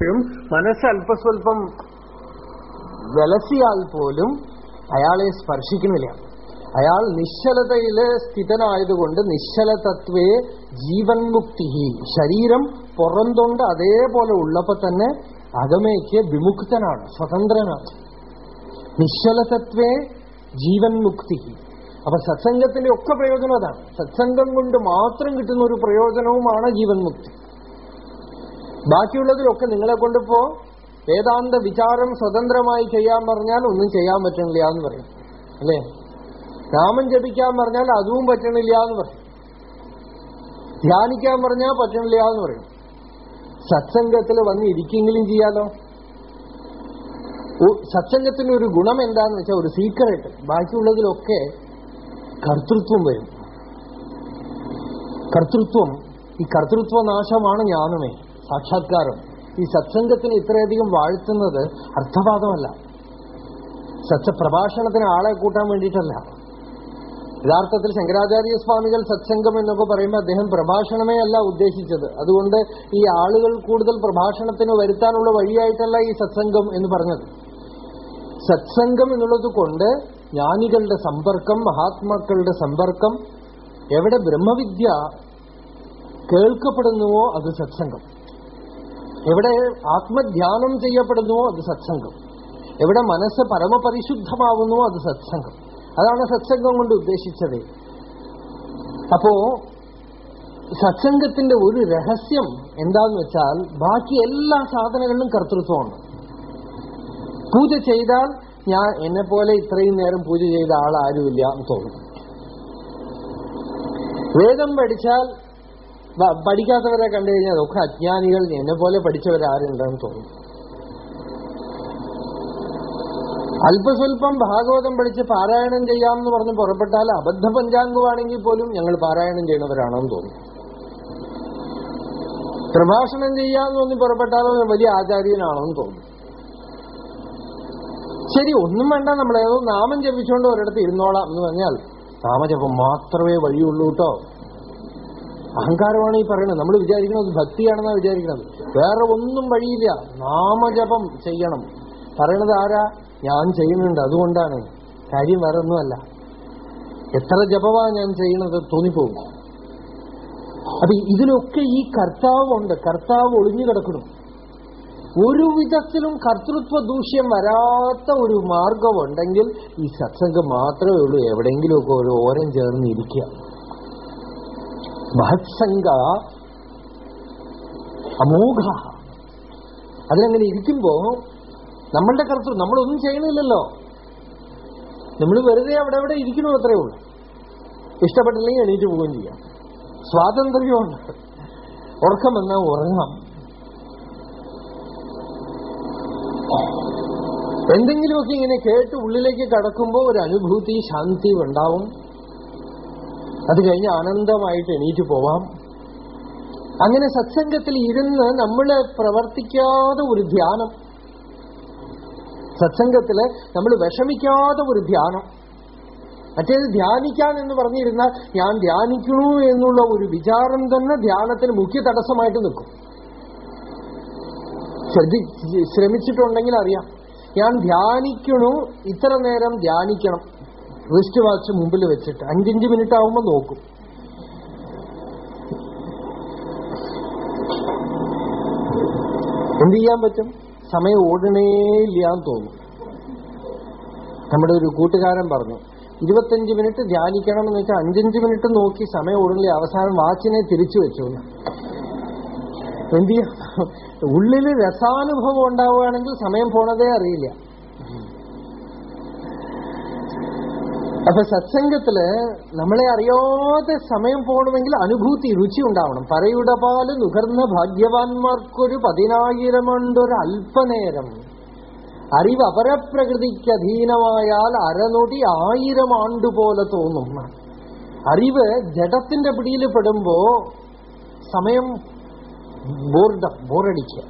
ും മനസ്സ് അല്പസ്വല്പം വിലസിയാൽ പോലും അയാളെ സ്പർശിക്കുന്നില്ല. അയാൾ നിശ്ചലതയിൽ സ്ഥിതനായതുകൊണ്ട് നിശ്ചലതത്വേ ജീവൻ മുക്തി ശരീരം പുറന്തൊണ്ട് അതേപോലെ ഉള്ളപ്പോ തന്നെ അകമേക്ക് വിമുക്തനാണ് സ്വതന്ത്രനാണ്. നിശ്ചലതത്വേ ജീവൻ മുക്തി അപ്പൊ സത്സംഗത്തിന്റെ ഒക്കെ പ്രയോജനം അതാണ്. സത്സംഗം കൊണ്ട് മാത്രം കിട്ടുന്ന ഒരു പ്രയോജനവുമാണ് ജീവൻ മുക്തി ബാക്കിയുള്ളതിലൊക്കെ നിങ്ങളെ കൊണ്ടിപ്പോ വേദാന്ത വിചാരം സ്വതന്ത്രമായി ചെയ്യാൻ പറഞ്ഞാൽ ഒന്നും ചെയ്യാൻ പറ്റണില്ല എന്ന് പറയും. അല്ലേ? രാമം ജപിക്കാൻ പറഞ്ഞാൽ അതും പറ്റണില്ല എന്ന് പറയും. ധ്യാനിക്കാൻ പറഞ്ഞാൽ പറ്റണില്ല എന്ന് പറയും. സത്സംഗത്തിൽ വന്ന് ഇരിക്കെങ്കിലും ചെയ്യാലോ? സത്സംഗത്തിന്റെ ഒരു ഗുണം എന്താന്ന് വെച്ചാൽ ഒരു സീക്രട്ട് ബാക്കിയുള്ളതിലൊക്കെ കർത്തൃത്വം വരും. കർത്തൃത്വം ഈ കർത്തൃത്വനാശമാണ് ഞാനുമേ. ജ്ഞാനമേ സാക്ഷാത്കാരം. ഈ സത്സംഗത്തിന് ഇത്രയധികം വാഴ്ത്തുന്നത് അർത്ഥവാദമല്ല. സത്യപ്രഭാഷണത്തിന് ആളെ കൂട്ടാൻ വേണ്ടിയിട്ടല്ല. യഥാർത്ഥത്തിൽ ശങ്കരാചാര്യ സ്വാമികൾ സത്സംഗം എന്നൊക്കെ പറയുമ്പോൾ അദ്ദേഹം പ്രഭാഷണമേ അല്ല ഉദ്ദേശിച്ചത്. അതുകൊണ്ട് ഈ ആളുകൾ കൂടുതൽ പ്രഭാഷണത്തിന് വരുത്താനുള്ള വഴിയായിട്ടല്ല ഈ സത്സംഗം എന്ന് പറഞ്ഞത്. സത്സംഗം എന്നുള്ളത് കൊണ്ട് ജ്ഞാനികളുടെ സമ്പർക്കം മഹാത്മാക്കളുടെ സമ്പർക്കം എവിടെ ബ്രഹ്മവിദ്യ കേൾക്കപ്പെടുന്നുവോ അത് സത്സംഗം. എവിടെ ആത്മധ്യാനം ചെയ്യപ്പെടുന്നുവോ അത് സത്സംഗം. എവിടെ മനസ്സ് പരമപരിശുദ്ധമാവുന്നുവോ അത് സത്സംഗം. അതാണ് സത്സംഗം കൊണ്ട് ഉദ്ദേശിച്ചത്. അപ്പോ സത്സംഗത്തിന്റെ ഒരു രഹസ്യം എന്താന്ന് വെച്ചാൽ ബാക്കി എല്ലാ സാധനങ്ങളിലും കർത്തൃത്വമാണ്. പൂജ ചെയ്താൽ ഞാൻ എന്നെ പോലെ ഇത്രയും നേരം പൂജ ചെയ്ത ആൾ ആരുമില്ല എന്ന് തോന്നും. വേദം പഠിച്ചാൽ പഠിക്കാത്തവരെ കണ്ടു കഴിഞ്ഞാൽ ഒക്കെ അജ്ഞാനികൾ എന്നെ പോലെ പഠിച്ചവരാരുണ്ടെന്ന് തോന്നും. അല്പസ്വല്പം ഭാഗവതം പഠിച്ച് പാരായണം ചെയ്യാമെന്ന് പറഞ്ഞ് പുറപ്പെട്ടാൽ അബദ്ധ പഞ്ചാംഗമാണെങ്കിൽ പോലും ഞങ്ങൾ പാരായണം ചെയ്യുന്നവരാണെന്ന് തോന്നും. പ്രഭാഷണം ചെയ്യാമെന്ന് തോന്നി പുറപ്പെട്ടാലോ വലിയ ആചാര്യനാണെന്ന് തോന്നും. ശരി ഒന്നും വേണ്ട നമ്മളേതോ നാമം ജപിച്ചുകൊണ്ട് ഒരിടത്ത് ഇരുന്നോളാം എന്ന് പറഞ്ഞാൽ നാമജപം മാത്രമേ വഴിയുള്ളൂ കേട്ടോ. അഹങ്കാരമാണ് ഈ പറയുന്നത്. നമ്മൾ വിചാരിക്കുന്നത് ഭക്തിയാണെന്നാ വിചാരിക്കുന്നത്. വേറെ ഒന്നും വഴിയില്ല. നാമജപം ചെയ്യണം. പറയണത് ആരാ? ഞാൻ ചെയ്യുന്നുണ്ട്. അതുകൊണ്ടാണ്. കാര്യം വേറെ ഒന്നുമല്ല. എത്ര ജപമാ ഞാൻ ചെയ്യുന്നത് തോന്നിപ്പോകും. അപ്പൊ ഇതിലൊക്കെ ഈ കർത്താവുണ്ട്. കർത്താവ് ഒളിഞ്ഞു കിടക്കണം ഒരു വിധത്തിലും കർത്തൃത്വ ദൂഷ്യം വരാത്ത ഒരു മാർഗമുണ്ടെങ്കിൽ ഈ സത്സംഗം മാത്രമേ ഉള്ളൂ. എവിടെയെങ്കിലുമൊക്കെ ഒരു ഓരം ചേർന്ന് ഇരിക്കുക മഹത്സംഗ അമോഘ. അതിലങ്ങനെ ഇരിക്കുമ്പോ നമ്മളുടെ കർത്തൃ നമ്മളൊന്നും ചെയ്യണില്ലല്ലോ. നമ്മൾ വെറുതെ അവിടെ അവിടെ ഇരിക്കണോ അത്രേ ഉള്ളൂ. ഇഷ്ടപ്പെട്ടില്ലെങ്കിൽ എണീറ്റ് പോവുകയും ചെയ്യാം. സ്വാതന്ത്ര്യമുണ്ട് ഉറക്കം വന്നാൽ ഉറങ്ങാം. എന്തെങ്കിലുമൊക്കെ ഇങ്ങനെ കേട്ട് ഉള്ളിലേക്ക് കടക്കുമ്പോൾ ഒരു അനുഭൂതി ശാന്തി ഉണ്ടാവും. അത് കഴിഞ്ഞ് ആനന്ദമായിട്ട് എണീറ്റ് പോവാം. അങ്ങനെ സത്സംഗത്തിൽ ഇരുന്ന് നമ്മൾ പ്രവർത്തിക്കാതെ ഒരു ധ്യാനം. സത്സംഗത്തിൽ നമ്മൾ വിഷമിക്കാതെ ഒരു ധ്യാനം. മറ്റേത് ധ്യാനിക്കാൻ എന്ന് പറഞ്ഞിരുന്നാൽ ഞാൻ ധ്യാനിക്കണു എന്നുള്ള ഒരു വിചാരം തന്നെ ധ്യാനത്തിന് മുഖ്യ തടസ്സമായിട്ട് നിൽക്കും. ശ്രദ്ധി ശ്രമിച്ചിട്ടുണ്ടെങ്കിൽ അറിയാം. ഞാൻ ധ്യാനിക്കണു ഇത്ര നേരം ധ്യാനിക്കണം. റിസ്റ്റ് വാച്ച് മുമ്പിൽ വെച്ചിട്ട് അഞ്ചഞ്ച് മിനിറ്റ് ആവുമ്പോൾ നോക്കും. എന്ത് ചെയ്യാൻ പറ്റും? സമയം ഓടണേ ഇല്ല എന്ന് തോന്നും. നമ്മുടെ ഒരു കൂട്ടുകാരൻ പറഞ്ഞു ഇരുപത്തഞ്ച് മിനിറ്റ് ധ്യാനിക്കണം എന്ന് വെച്ചാൽ അഞ്ചഞ്ച് മിനിറ്റ് നോക്കി സമയം ഓടുന്നില്ല അവസാനം വാച്ചിനെ തിരിച്ചു വെച്ചു എന്ത് ചെയ്യാം? ഉള്ളിൽ രസാനുഭവം ഉണ്ടാവുകയാണെങ്കിൽ സമയം പോണതേ അറിയില്ല. അപ്പൊ സത്സംഗത്തിൽ നമ്മളെ അറിയാതെ സമയം പോകണമെങ്കിൽ അനുഭൂതി രുചി ഉണ്ടാവണം. പറയുടെ പാൽ നുകർന്ന ഭാഗ്യവാന്മാർക്കൊരു പതിനായിരം കൊണ്ടൊരു അല്പനേരം അറിവ് അപരപ്രകൃതിക്ക് അധീനമായാൽ അരനൊടി ആയിരം ആണ്ടുപോലെ തോന്നും. അറിവ് ജഡത്തിന്റെ പിടിയിൽ പെടുമ്പോ സമയം ബോർഡം ബോറടിക്കുക.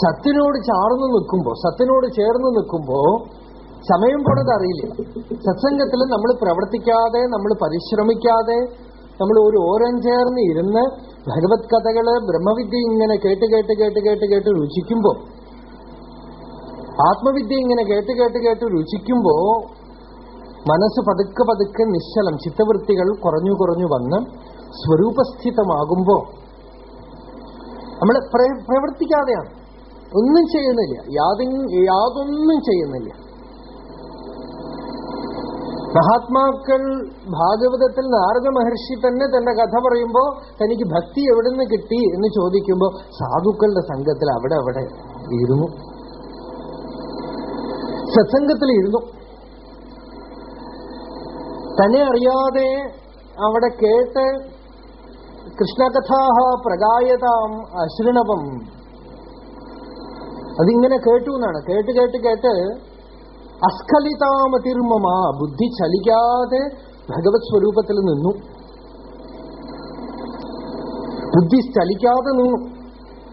സത്തിനോട് ചാർന്ന് നിൽക്കുമ്പോ സത്തിനോട് ചേർന്ന് നിൽക്കുമ്പോ സമയം പോണത് അറിയില്ല. സത്സംഗത്തിൽ നമ്മൾ പ്രവർത്തിക്കാതെ നമ്മൾ പരിശ്രമിക്കാതെ നമ്മൾ ഒരു ഓരം ചേർന്ന് ഇരുന്ന് ഭഗവത് കഥകൾ ബ്രഹ്മവിദ്യ ഇങ്ങനെ കേട്ട് കേട്ട് കേട്ട് കേട്ട് കേട്ട് രുചിക്കുമ്പോ ആത്മവിദ്യ ഇങ്ങനെ കേട്ട് കേട്ട് കേട്ട് രുചിക്കുമ്പോ മനസ്സ് പതുക്കെ പതുക്കെ നിശ്ചലം ചിത്തവൃത്തികൾ കുറഞ്ഞു കുറഞ്ഞു വന്ന് സ്വരൂപസ്ഥിതമാകുമ്പോ നമ്മൾ പ്രവർത്തിക്കാതെയാണ്. ഒന്നും ചെയ്യുന്നില്ല. യാതി യാതൊന്നും ചെയ്യുന്നില്ല. മഹാത്മാക്കൾ ഭാഗവതത്തിൽ നാരദ മഹർഷി തന്നെ തന്റെ കഥ പറയുമ്പോ തനിക്ക് ഭക്തി എവിടുന്ന് കിട്ടി എന്ന് ചോദിക്കുമ്പോ സാധുക്കളുടെ സംഘത്തിൽ അവിടെ അവിടെ ഇരുന്നു. സത്സംഗത്തിൽ ഇരുന്നു. തന്നെ അറിയാതെ അവിടെ കേട്ട് കൃഷ്ണകഥാഹ പ്രകായതാം അശ്രണവം. അതിങ്ങനെ കേട്ടു എന്നാണ്. കേട്ട് കേട്ട് കേട്ട് അസ്ഖലിതാമതിർമമ ബുദ്ധി ചലിക്കാതെ ഭഗവത് സ്വരൂപത്തിൽ നിന്നു. ബുദ്ധി ചലിക്കാതെ നിന്നു.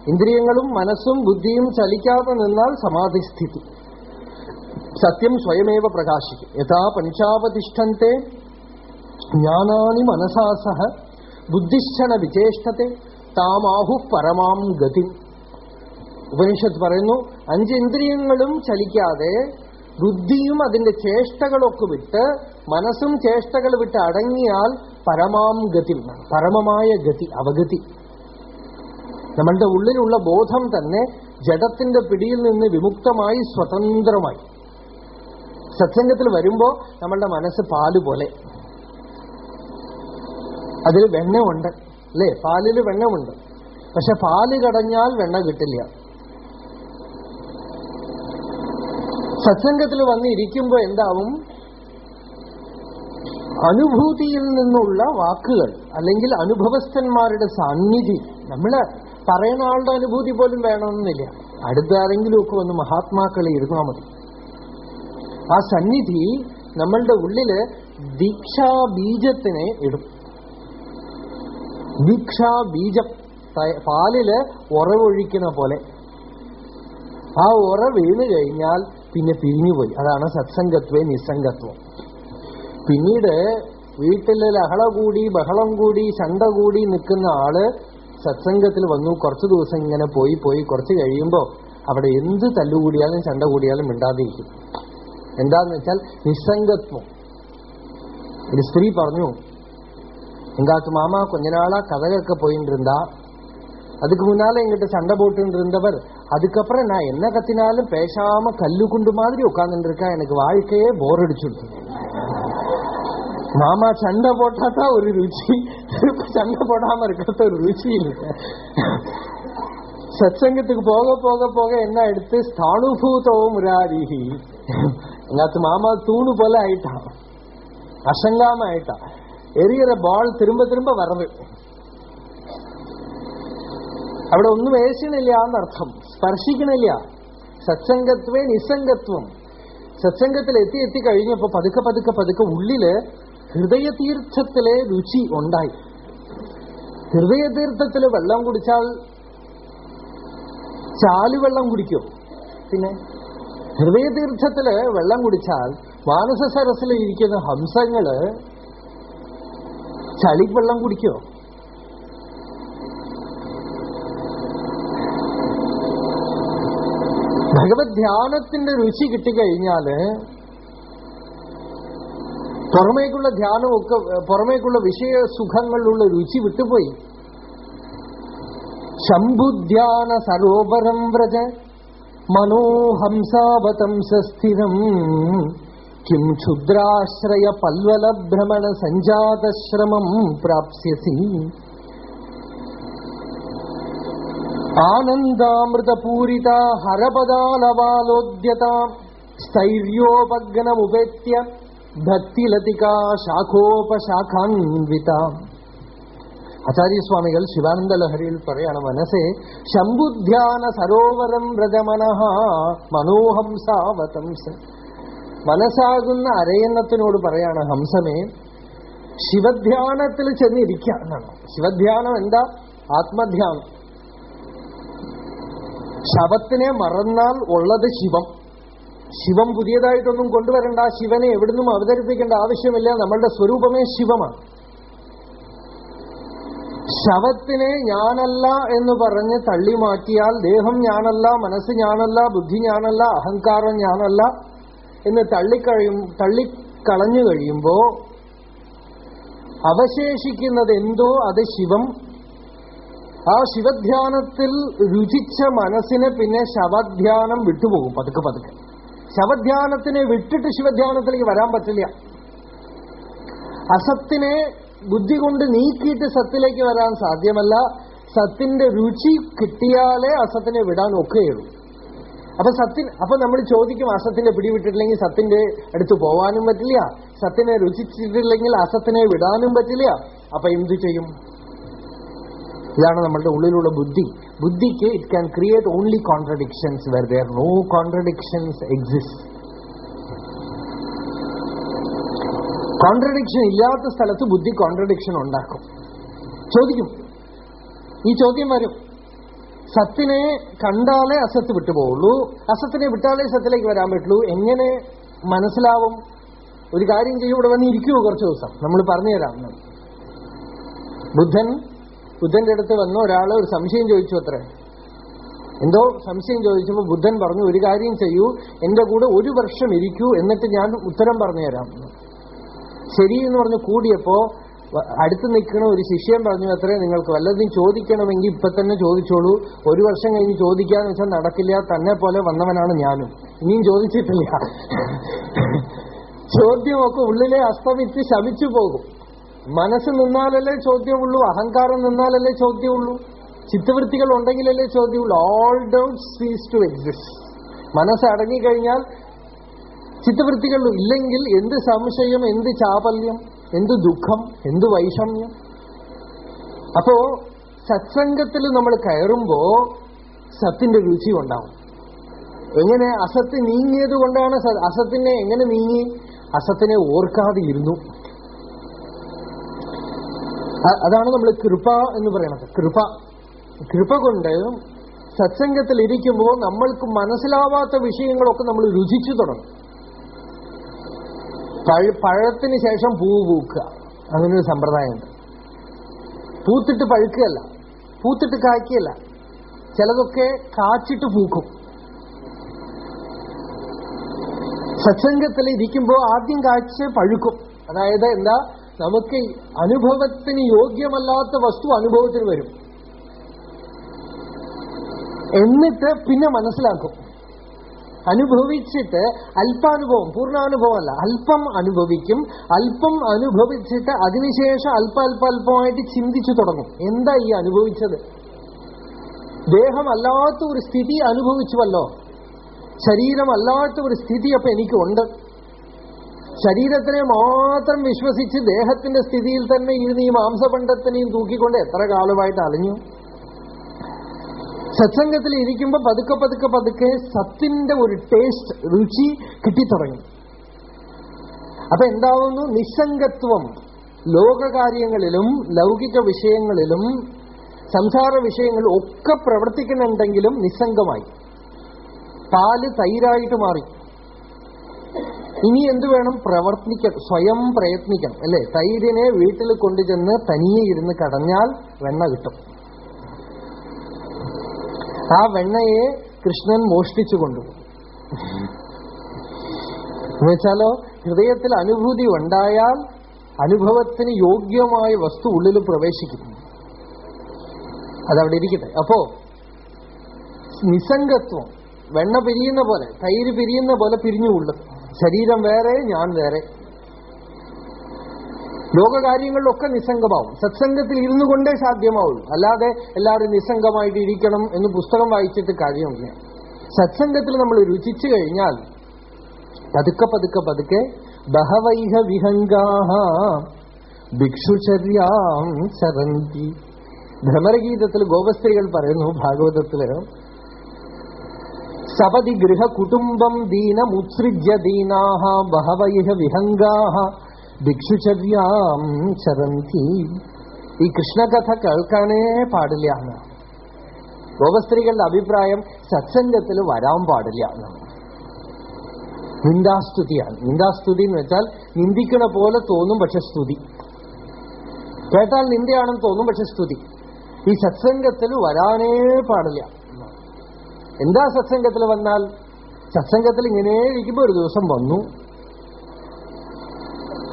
ഇന്ദ്രിയങ്ങളും മനസ്സും ബുദ്ധിയും ചലിക്കാതെ നിന്നാൽ സമാധിസ്ഥിതി. സത്യം സ്വയമേവ പ്രകാശിക്കും. യഥാ പഞ്ചാവതിഷ്ഠന്തെ ജ്ഞാനാനി മനസാ സഹ ബുദ്ധിശ്ചന വിചേഷ്ടത്തെ താമാഹു പരമാം ഗതി. ഉപനിഷത്ത് പറയുന്നു അഞ്ച് ഇന്ദ്രിയങ്ങളും ചലിക്കാതെ ബുദ്ധിയും അതിന്റെ ചേഷ്ടകളൊക്കെ വിട്ട് മനസ്സും ചേഷ്ടകൾ വിട്ട് അടങ്ങിയാൽ പരമാം ഗതി പരമമായ ഗതി അവഗതി. നമ്മളുടെ ഉള്ളിലുള്ള ബോധം തന്നെ ജഡത്തിന്റെ പിടിയിൽ നിന്ന് വിമുക്തമായി സ്വതന്ത്രമായി. സത്സംഗത്തിൽ വരുമ്പോ നമ്മളുടെ മനസ്സ് പാൽ പോലെ അതിൽ വെണ്ണമുണ്ട് അല്ലേ? പാലിൽ വെണ്ണമുണ്ട് പക്ഷെ പാൽ കടഞ്ഞാൽ വെണ്ണ കിട്ടില്ല. സത്സംഗത്തിൽ വന്നിരിക്കുമ്പോ എന്താവും? അനുഭൂതിയിൽ നിന്നുള്ള വാക്കുകൾ അല്ലെങ്കിൽ അനുഭവസ്ഥന്മാരുടെ സാന്നിധ്യം. നമ്മൾ പറയുന്ന ആളുടെ അനുഭൂതി പോലും വേണമെന്നില്ല. അടുത്ത ആരെങ്കിലുമൊക്കെ വന്ന് മഹാത്മാക്കളെ ഇരുന്നാൽ മതി. ആ സന്നിധി നമ്മളുടെ ഉള്ളിൽ ദീക്ഷാ ബീജത്തിനെ ഇടും. ദീക്ഷാ ബീജം പാലിൽ ഉറവൊഴിക്കുന്ന പോലെ. ആ ഉറ വീണ് കഴിഞ്ഞാൽ പിന്നെ പിരിഞ്ഞുപോയി അതാണ് സത്സംഗത്വ നിസ്സംഗത്വം. പിന്നീട് വീട്ടിൽ ലഹള കൂടി ബഹളം കൂടി ചണ്ട കൂടി നിൽക്കുന്ന ആൾ സത്സംഗത്തിൽ വന്നു. കുറച്ചു ദിവസം ഇങ്ങനെ പോയി പോയി. കുറച്ച് കഴിയുമ്പോ അവിടെ എന്ത് തല്ലുകൂടിയാലും ചണ്ട കൂടിയാലും മിണ്ടാതിരിക്കും. എന്താന്ന് വെച്ചാൽ നിസ്സംഗത്വം. ഒരു സ്ത്രീ പറഞ്ഞു എന്താ മാമ കൊഞ്ഞനാളാ കഥകൊക്കെ പോയിട്ടിരുന്നാ அதுக்கு முன்னால எங்கிட்ட சண்டை போட்டு இருந்தவர் அதுக்கப்புறம் நான் என்ன கத்தினாலும் பேசாம கல்லு குண்டு மாதிரி உட்கார்ந்துட்டு இருக்கா எனக்கு வாழ்க்கையே போர் அடிச்சுடுது மாமா சண்டை போட்டா தான் ஒரு ருச்சி சண்டை போடாம இருக்கிறது ஒரு ருச்சி இல்லை. சத்சங்கத்துக்கு போக போக போக என்ன எடுத்து ஸ்தானுபூதோ முராரிஹி எங்காத்து மாமா தூணு போல ஆயிட்டான். அசங்காம ஆயிட்டான். எரியற பால் திரும்ப திரும்ப வரது അവിടെ ഒന്നും ഏശണില്ല എന്നർത്ഥം. സ്പർശിക്കണില്ല. സത്സംഗത്വേ നിസ്സംഗത്വം. സത്സംഗത്തിൽ എത്തി എത്തി കഴിഞ്ഞപ്പോ പതുക്കെ പതുക്കെ പതുക്കെ ഉള്ളിൽ ഹൃദയതീർത്ഥത്തിലെ രുചി ഉണ്ടായി. ഹൃദയതീർത്ഥത്തിൽ വെള്ളം കുടിച്ചാൽ ചാലുവെള്ളം കുടിക്കും. പിന്നെ ഹൃദയതീർത്ഥത്തിൽ വെള്ളം കുടിച്ചാൽ മാനസ സരസിൽ ഇരിക്കുന്ന ഹംസങ്ങൾ ചളിവെള്ളം കുടിക്കോ? ഭഗവത് ധ്യാനത്തിന്റെ രുചി കിട്ടിക്കഴിഞ്ഞാൽ പുറമേക്കുള്ള ധ്യാനമൊക്കെ പുറമേക്കുള്ള വിഷയ സുഖങ്ങളിലുള്ള രുചി വിട്ടുപോയി. ശംഭുധ്യാന സരോവരം വ്രജ മനോഹംസാവതംസസ്ഥിരം കിം ക്ഷുദ്രാശ്രയ പൽവല സഞ്ജാതശ്രമം പ്രാപ്സ്യസി. ആനന്ദാമൃതപൂരിത ഹരപദാലവാലോദ്യത സ്ഥൈര്യോപഗ്നമുപേത്യ ഭക്തിലതിക ശാഖോപശാഖാൻവിത ആചാര്യസ്വാമികൾ ശിവാനന്ദ ലഹരിയിൽ പറയാണ് മനസ്സെ ശംഭുധ്യാന സരോവരം വ്രജമനഃ മനോഹംസാവതംസ മനസ്സാകുന്ന അരയന്നത്തിനോട് പറയാണ് ഹംസമേ ശിവധ്യാനത്തിൽ ചെന്നിരിക്കുക എന്നാണ് ശിവധ്യാനം എന്താ? ആത്മധ്യാനം ശവത്തിനെ മറന്നാൽ ഉള്ളത് ശിവം. ശിവം പുതിയതായിട്ടൊന്നും കൊണ്ടുവരണ്ട ശിവനെ എവിടുന്നും അവതരിപ്പിക്കേണ്ട ആവശ്യമില്ല നമ്മളുടെ സ്വരൂപമേ ശിവമാണ്. ശവത്തിനെ ഞാനല്ല എന്ന് പറഞ്ഞ് തള്ളി മാറ്റിയാൽ ദേഹം ഞാനല്ല മനസ്സ് ഞാനല്ല ബുദ്ധി ഞാനല്ല അഹങ്കാരം ഞാനല്ല എന്ന് തള്ളിക്കഴിയും തള്ളിക്കളഞ്ഞു കഴിയുമ്പോ അവശേഷിക്കുന്നത് എന്തോ അത് ശിവം ആ ശിവധ്യാനത്തിൽ രുചിച്ച മനസ്സിനെ പിന്നെ ശവധ്യാനം വിട്ടുപോകും പതുക്കെ പതുക്കെ. ശവധ്യാനത്തിനെ വിട്ടിട്ട് ശിവധ്യാനത്തിലേക്ക് വരാൻ പറ്റില്ല. അസത്തിനെ ബുദ്ധി കൊണ്ട് നീക്കിയിട്ട് സത്തിലേക്ക് വരാൻ സാധ്യമല്ല. സത്തിന്റെ രുചി കിട്ടിയാലേ അസത്തിനെ വിടാൻ ഒക്കെയുള്ളൂ അപ്പൊ സത്തിൻ അപ്പൊ നമ്മൾ ചോദിക്കും അസത്തിനെ പിടിവിട്ടിട്ടില്ലെങ്കിൽ സത്തിന്റെ അടുത്ത് പോവാനും പറ്റില്ല. സത്തിനെ രുചിച്ചിട്ടില്ലെങ്കിൽ അസത്തിനെ വിടാനും പറ്റില്ല. അപ്പൊ എന്തു ചെയ്യും? ഇതാണ് നമ്മളുടെ ഉള്ളിലുള്ള ബുദ്ധി. ബുദ്ധിക്ക് it can create only contradictions where there no contradictions exist contradiction ഇല്ലാത്ത സ്ഥലത്ത് ബുദ്ധി കോൺട്രഡിക്ഷൻ ഉണ്ടാക്കും. ചോദിക്കും. ഈ ചോദ്യം വരും. സത്തിനെ കണ്ടാലേ അസത്ത് വിട്ടുപോകുള്ളൂ അസത്തിനെ വിട്ടാലേ സത്തിലേക്ക് വരാൻ പറ്റുള്ളൂ. എങ്ങനെ മനസ്സിലാവും? ഒരു കാര്യം ചെയ്യും. ഇവിടെ വന്ന് ഇരിക്കുമോ കുറച്ച് ദിവസം? നമ്മൾ പറഞ്ഞുതരാം. ബുദ്ധൻ ബുദ്ധന്റെ അടുത്ത് വന്ന ഒരാൾ ഒരു സംശയം ചോദിച്ചു അത്രേ. എന്തോ സംശയം ചോദിച്ചപ്പോൾ ബുദ്ധൻ പറഞ്ഞു ഒരു കാര്യം ചെയ്യൂ എന്റെ കൂടെ ഒരു വർഷം ഇരിക്കൂ എന്നിട്ട് ഞാൻ ഉത്തരം പറഞ്ഞുതരാം. ശരി എന്ന് പറഞ്ഞു കൂടിയപ്പോ അടുത്ത് നിൽക്കണ ഒരു ശിഷ്യൻ പറഞ്ഞു അത്രേ നിങ്ങൾക്ക് വല്ലതും ചോദിക്കണമെങ്കിൽ ഇപ്പൊ തന്നെ ചോദിച്ചോളൂ. ഒരു വർഷം കഴിഞ്ഞ് ചോദിക്കാന്ന് വെച്ചാൽ നടക്കില്ല തന്നെ പോലെ വന്നവനാണ് ഞാനും. ഇനിയും ചോദിച്ചിട്ടില്ല. ചോദ്യമൊക്കെ ഉള്ളിലെ അസ്തമിച്ച് ശമിച്ചു പോകും. മനസ്സ് നിന്നാലല്ലേ ചോദ്യമുള്ളൂ അഹങ്കാരം നിന്നാലല്ലേ ചോദ്യമുള്ളൂ ചിത്തവൃത്തികൾ ഉണ്ടെങ്കിലല്ലേ ചോദ്യമുള്ളൂ. All doubts cease to exist മനസ്സ് അടങ്ങിക്കഴിഞ്ഞാൽ ചിത്തവൃത്തികൾ ഇല്ലെങ്കിൽ എന്ത് സംശയം എന്ത് ചാപല്യം എന്ത് ദുഃഖം എന്ത് വൈഷമ്യം? അപ്പോ സത്സംഗത്തിൽ നമ്മൾ കയറുമ്പോ സത്തിന്റെ രുചി ഉണ്ടാവും. എങ്ങനെ അസത്ത് നീങ്ങിയത് കൊണ്ടാണ് അസത്തിനെ എങ്ങനെ നീങ്ങി? അസത്തിനെ ഓർക്കാതെ ഇരുന്നു. അതാണ് നമ്മൾ കൃപ എന്ന് പറയുന്നത് കൃപ. കൃപ കൊണ്ട് സത്സംഗത്തിൽ ഇരിക്കുമ്പോൾ നമ്മൾക്ക് മനസ്സിലാവാത്ത വിഷയങ്ങളൊക്കെ നമ്മൾ രുചിച്ചു തുടങ്ങും. പഴത്തിന് ശേഷം പൂവ് പൂക്കുക. അങ്ങനൊരു സമ്പ്രദായമുണ്ട് പൂത്തിട്ട് പഴുക്കുകയല്ല. പൂത്തിട്ട് കായ്ക്കുകയല്ല. ചിലതൊക്കെ കാച്ചിട്ട് പൂക്കും. സത്സംഗത്തിൽ ഇരിക്കുമ്പോൾ ആദ്യം കാച്ച് പഴുക്കും. അതായത് എന്താ? നമുക്ക് അനുഭവത്തിന് യോഗ്യമല്ലാത്ത വസ്തു അനുഭവത്തിന് വരും. എന്നിട്ട് പിന്നെ മനസ്സിലാക്കും. അനുഭവിച്ചിട്ട് അല്പാനുഭവം പൂർണാനുഭവമല്ല അല്പം അനുഭവിക്കും. അല്പം അനുഭവിച്ചിട്ട് അതിനുശേഷം അല്പ അല്പ അല്പമായിട്ട് ചിന്തിച്ചു തുടങ്ങും. എന്താ ഈ അനുഭവിച്ചത്? ദേഹമല്ലാത്ത ഒരു സ്ഥിതി അനുഭവിച്ചുവല്ലോ. ശരീരമല്ലാത്ത ഒരു സ്ഥിതി അപ്പൊ എനിക്കുണ്ട്. ശരീരത്തിനെ മാത്രം വിശ്വസിച്ച് ദേഹത്തിന്റെ സ്ഥിതിയിൽ തന്നെ ഇരുന്ന് ഈ മാംസപണ്ഡത്തിനെയും തൂക്കിക്കൊണ്ട് എത്ര കാലമായിട്ട് അലഞ്ഞു? സത്സംഗത്തിൽ ഇരിക്കുമ്പോൾ പതുക്കെ പതുക്കെ പതുക്കെ സത്തിന്റെ ഒരു ടേസ്റ്റ് രുചി കിട്ടിത്തുടങ്ങി. അപ്പൊ എന്താവുന്നു? നിസ്സംഗത്വം. ലോകകാര്യങ്ങളിലും ലൗകിക വിഷയങ്ങളിലും സംസാര വിഷയങ്ങളിലും ഒക്കെ പ്രവർത്തിക്കുന്നുണ്ടെങ്കിലും നിസ്സംഗമായി. പാൽ തൈരായിട്ട് മാറി. ഇനി എന്തു വേണം? പ്രവർത്തിക്കണം സ്വയം പ്രയത്നിക്കണം അല്ലെ? തൈരിനെ വീട്ടിൽ കൊണ്ടുചെന്ന് തനിയെ ഇരുന്ന് കടഞ്ഞാൽ വെണ്ണ കിട്ടും. ആ വെണ്ണയെ കൃഷ്ണൻ മോഷ്ടിച്ചു കൊണ്ടുപോകും എന്നുവെച്ചാലോ ഹൃദയത്തിൽ അനുഭൂതി ഉണ്ടായാൽ അനുഭവത്തിന് യോഗ്യമായ വസ്തു ഉള്ളിൽ പ്രവേശിക്കും അതവിടെ ഇരിക്കട്ടെ. അപ്പോ നിസംഗത്വം വെണ്ണ പിരിയുന്ന പോലെ തൈര് പിരിയുന്ന പോലെ പിരിഞ്ഞുകൊള്ളും ശരീരം വേറെ ഞാൻ വേറെ. ലോകകാര്യങ്ങളിലൊക്കെ നിസ്സംഗമാവും. സത്സംഗത്തിൽ ഇരുന്നു കൊണ്ടേ സാധ്യമാവുള്ളൂ. അല്ലാതെ എല്ലാവരും നിസ്സംഗമായിട്ട് ഇരിക്കണം എന്ന് പുസ്തകം വായിച്ചിട്ട് കാര്യമില്ല. സത്സംഗത്തിൽ നമ്മൾ രുചിച്ചു കഴിഞ്ഞാൽ പതുക്കെ പതുക്കെ പതുക്കെ ബഹവൈഹ വിഹംഗാഹ ഭിക്ഷുചര്യാം ചരന്തി. ഭ്രമരഗീതത്തിൽ ഗോപസ്ത്രീകൾ പറയുന്നു ഭാഗവതത്തിൽ സപതി ഗൃഹ കുടുംബം ദീനമുത്സൃജ്യ ദീനാഹ ബഹവൈഹ വിഹംഗാഹ ഭിക്ഷുചര്യാം ചരന്തി. ഈ കൃഷ്ണകഥ കേൾക്കാനേ പാടില്ല എന്ന്. ഗോപസ്ത്രീകളുടെ അഭിപ്രായം സത്സംഗത്തിൽ വരാൻ പാടില്ല എന്നാണ് നിന്ദാസ്തുതിയാണ്. നിന്ദാസ്തുതി എന്ന് വെച്ചാൽ നിന്ദിക്കണ പോലെ തോന്നും പക്ഷെ സ്തുതി. കേട്ടാൽ നിന്ദയാണെന്ന് തോന്നും പക്ഷെ സ്തുതി. ഈ സത്സംഗത്തിൽ വരാനേ പാടില്ല. എന്താ സത്സംഗത്തിൽ വന്നാൽ? സത്സംഗത്തിൽ ഇങ്ങനെ ഇരിക്കുമ്പോൾ ഒരു ദിവസം വന്നു.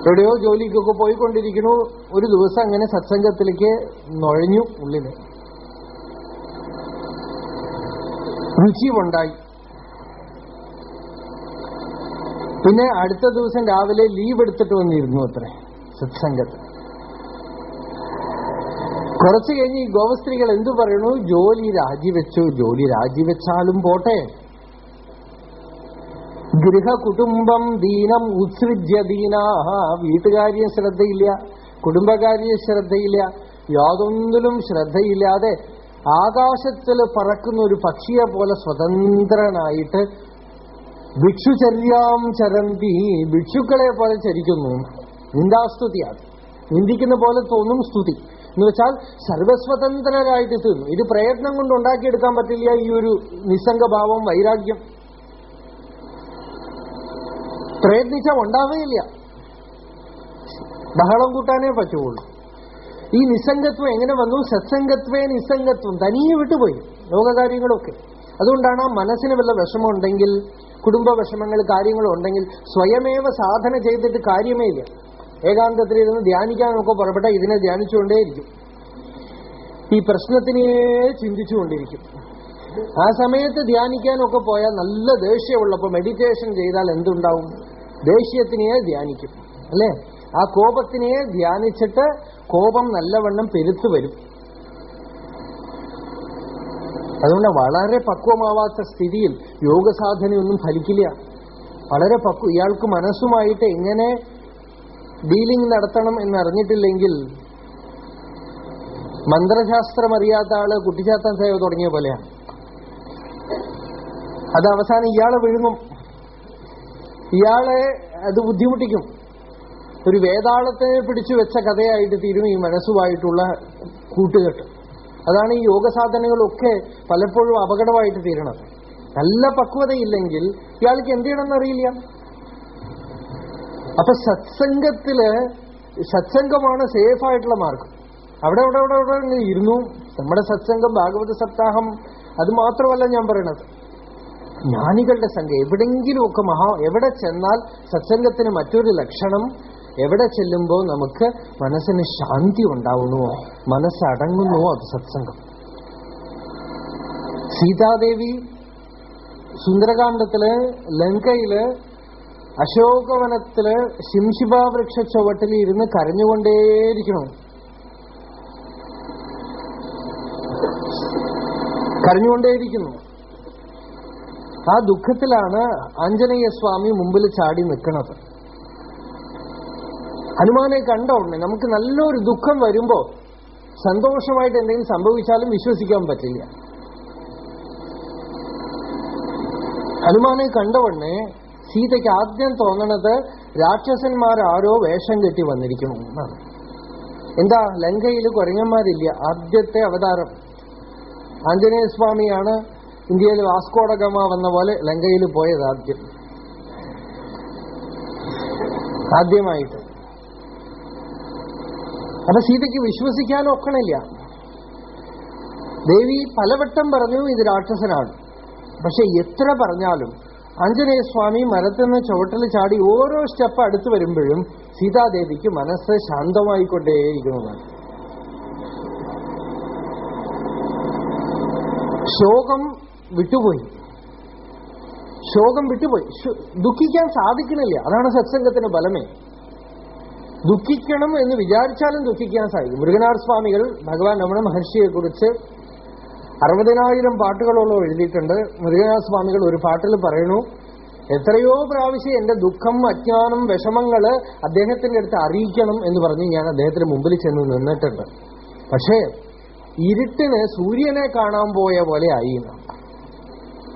എവിടെയോ ജോലിക്കൊക്കെ പോയിക്കൊണ്ടിരിക്കുന്നു. ഒരു ദിവസം അങ്ങനെ സത്സംഗത്തിലേക്ക് നുഴഞ്ഞു ഉള്ളിൽ. രുചിയുണ്ടായി പിന്നെ അടുത്ത ദിവസം രാവിലെ ലീവ് എടുത്തിട്ട് വന്നിരുന്നു അത്രേ സത്സംഗത്തിൽ. കുറച്ചു കഴിഞ്ഞ് ഈ ഗോവസ്ത്രീകൾ എന്തു പറയണു? ജോലി രാജിവെച്ചു ജോലി രാജിവെച്ചാലും പോട്ടെ. ഗൃഹകുടുംബം ദീനം ഉത്സൃജ്യ ദീനാഹ വീട്ടുകാര്യം ശ്രദ്ധയില്ല കുടുംബകാര്യം ശ്രദ്ധയില്ല യാതൊന്നിലും ശ്രദ്ധയില്ലാതെ ആകാശത്തിൽ പറക്കുന്ന ഒരു പക്ഷിയെ പോലെ സ്വതന്ത്രനായിട്ട് ഭിക്ഷുചര്യാം ചരന്തി. ഭിക്ഷുക്കളെ പോലെ ചരിക്കുന്നു. നിന്ദാസ്തുതിയാണ് നിന്ദിക്കുന്ന പോലെ തോന്നും സ്തുതി. എന്ന് വെച്ചാൽ സർവസ്വതന്ത്രരായിട്ട് തീർന്നു ഇത് പ്രയത്നം കൊണ്ട് ഉണ്ടാക്കിയെടുക്കാൻ പറ്റില്ല ഈ ഒരു നിസ്സംഗഭാവം വൈരാഗ്യം. പ്രയത്നിച്ചാൽ ഉണ്ടാവുകയില്ല. ബഹളം കൂട്ടാനേ പറ്റുള്ളൂ. ഈ നിസ്സംഗത്വം എങ്ങനെ വന്നു? സത്സംഗത്വേ നിസ്സംഗത്വം. തനിയെ വിട്ടുപോയി ലോകകാര്യങ്ങളൊക്കെ. അതുകൊണ്ടാണ് മനസ്സിന് വല്ല വിഷമമുണ്ടെങ്കിൽ കുടുംബ വിഷമങ്ങൾ കാര്യങ്ങളുണ്ടെങ്കിൽ സ്വയമേവ സാധന ചെയ്തിട്ട് കാര്യമേ ഇല്ല. ഏകാന്തത്തിലിരുന്ന് ധ്യാനിക്കാനൊക്കെ പുറപ്പെട്ട ഇതിനെ ധ്യാനിച്ചുകൊണ്ടേയിരിക്കും. ഈ പ്രശ്നത്തിനെ ചിന്തിച്ചുകൊണ്ടിരിക്കും. ആ സമയത്ത് ധ്യാനിക്കാനൊക്കെ പോയാൽ നല്ല ദേഷ്യമുള്ളപ്പോൾ മെഡിറ്റേഷൻ ചെയ്താൽ എന്തുണ്ടാവും? ദേഷ്യത്തിനെ ധ്യാനിക്കും. അല്ലേ? ആ കോപത്തിനെ ധ്യാനിച്ചിട്ട് കോപം നല്ലവണ്ണം പെരുത്തു വരും. അതുകൊണ്ട് വളരെ പക്വമാവാത്ത സ്ഥിതിയിൽ യോഗസാധനയൊന്നും ഫലിക്കില്ല. വളരെ പക്വ ഇയാൾക്ക് മനസ്സുമായിട്ട് എങ്ങനെ ഡീലിംഗ് നടത്തണം എന്നറിഞ്ഞിട്ടില്ലെങ്കിൽ മന്ത്രശാസ്ത്രം അറിയാത്ത ആൾ കുട്ടിച്ചാത്തൻ സേവ തുടങ്ങിയ പോലെയാണ്. അത് അവസാനം ഇയാളെ വിഴുങ്ങും. ഇയാളെ അത് ബുദ്ധിമുട്ടിക്കും. ഒരു വേദാളത്തെ പിടിച്ചു വെച്ച കഥയായിട്ട് തീരും ഈ മനസ്സുമായിട്ടുള്ള കൂട്ടുകെട്ട്. അതാണ് ഈ യോഗ സാധനങ്ങളൊക്കെ പലപ്പോഴും അപകടമായിട്ട് തീരണത്. നല്ല പക്വതയില്ലെങ്കിൽ ഇയാൾക്ക് എന്ത് ചെയ്യണമെന്ന് അറിയില്ല. അപ്പൊ സത്സംഗത്തിൽ സത്സംഗമാണ് സേഫ് ആയിട്ടുള്ള മാർഗം. അവിടെ അവിടെ അവിടെ അവിടെ ഇരുന്നു. നമ്മുടെ സത്സംഗം ഭാഗവത സപ്താഹം അത് മാത്രമല്ല ഞാൻ പറയണത്. ജ്ഞാനികളുടെ സംഘം എവിടെങ്കിലുമൊക്കെ മഹാ എവിടെ ചെന്നാൽ സത്സംഗത്തിന് മറ്റൊരു ലക്ഷണം എവിടെ ചെല്ലുമ്പോൾ നമുക്ക് മനസ്സിന് ശാന്തി ഉണ്ടാവുന്നുവോ മനസ്സടങ്ങുന്നുവോ അത് സത്സംഗം. സീതാദേവി സുന്ദരകാന്ഡത്തിൽ ലങ്കയിൽ അശോകവനത്തിൽ ശിംശിബാവൃക്ഷ ചുവട്ടിൽ ഇരുന്ന് കരഞ്ഞുകൊണ്ടേയിരിക്കണം. കരഞ്ഞുകൊണ്ടേയിരിക്കുന്നു. ആ ദുഃഖത്തിലാണ് ആഞ്ജനേയ സ്വാമി മുമ്പിൽ ചാടി നിൽക്കുന്നത്. ഹനുമാനെ കണ്ട ഉടനെ നമുക്ക് നല്ലൊരു ദുഃഖം വരുമ്പോ സന്തോഷമായിട്ട് എന്തെങ്കിലും സംഭവിച്ചാലും വിശ്വസിക്കാൻ പറ്റില്ല. ഹനുമാനെ കണ്ട ഉടനെ സീതയ്ക്ക് ആദ്യം തോന്നണത് രാക്ഷസന്മാരാരോ വേഷം കെട്ടി വന്നിരിക്കുന്നു എന്നാണ്. എന്താ? ലങ്കയിൽ കുരങ്ങന്മാരില്ല? ആദ്യത്തെ അവതാരം. ആഞ്ജനേയ സ്വാമിയാണ് ഇന്ത്യയിൽ വാസ്കോടഗമ വന്ന പോലെ ലങ്കയിൽ പോയത് ആദ്യം. ആദ്യമായിട്ട്. അപ്പൊ സീതയ്ക്ക് വിശ്വസിക്കാൻ ഒക്കണില്ല. ദേവി പലവട്ടം പറഞ്ഞു ഇത് രാക്ഷസനാണ്. പക്ഷെ എത്ര പറഞ്ഞാലും ആഞ്ജനേയ സ്വാമി മരത്തുനിന്ന് ചുവട്ടിൽ ചാടി ഓരോ സ്റ്റെപ്പ് അടുത്തു വരുമ്പോഴും സീതാദേവിക്ക് മനസ്സ് ശാന്തമായിക്കൊണ്ടേയിരിക്കുന്നതാണ്. ശോകം വിട്ടുപോയി. ശോകം വിട്ടുപോയി. ദുഃഖിക്കാൻ സാധിക്കണില്ല അതാണ് സത്സംഗത്തിന് ബലമേ ദുഃഖിക്കണം എന്ന് വിചാരിച്ചാലും ദുഃഖിക്കാൻ സാധിക്കും. മൃഗനാഥ സ്വാമികൾ ഭഗവാൻ രമണ മഹർഷിയെ കുറിച്ച് അറുപതിനായിരം പാട്ടുകളോളം എഴുതിയിട്ടുണ്ട്. മുരുകനാർ സ്വാമികൾ ഒരു പാട്ടിൽ പറയുന്നു എത്രയോ പ്രാവശ്യം എന്റെ ദുഃഖം അജ്ഞാനം വിഷമങ്ങൾ അദ്ദേഹത്തിന്റെ അടുത്ത് അറിയിക്കണം എന്ന് പറഞ്ഞ് ഞാൻ അദ്ദേഹത്തിന് മുമ്പിൽ ചെന്ന് നിന്നിട്ടുണ്ട്. പക്ഷേ ഇരുട്ടിന് സൂര്യനെ കാണാൻ പോയ പോലെ ആയി.